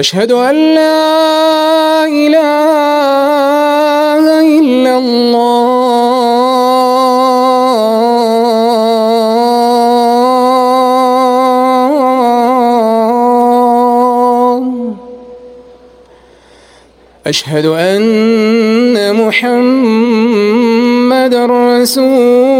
أشهد أن لا إله إلا الله. أشهد أن محمد رسول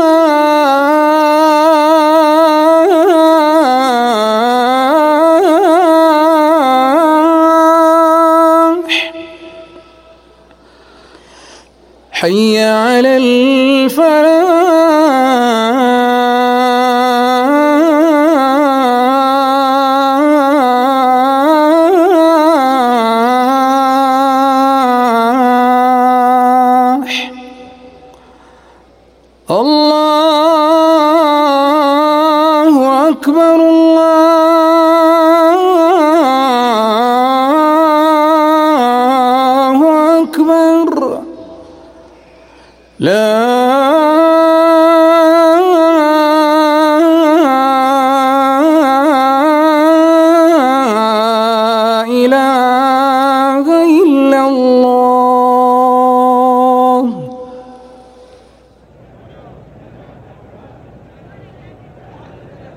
حي على الفلاح الله أكبر الله أكبر. لا إله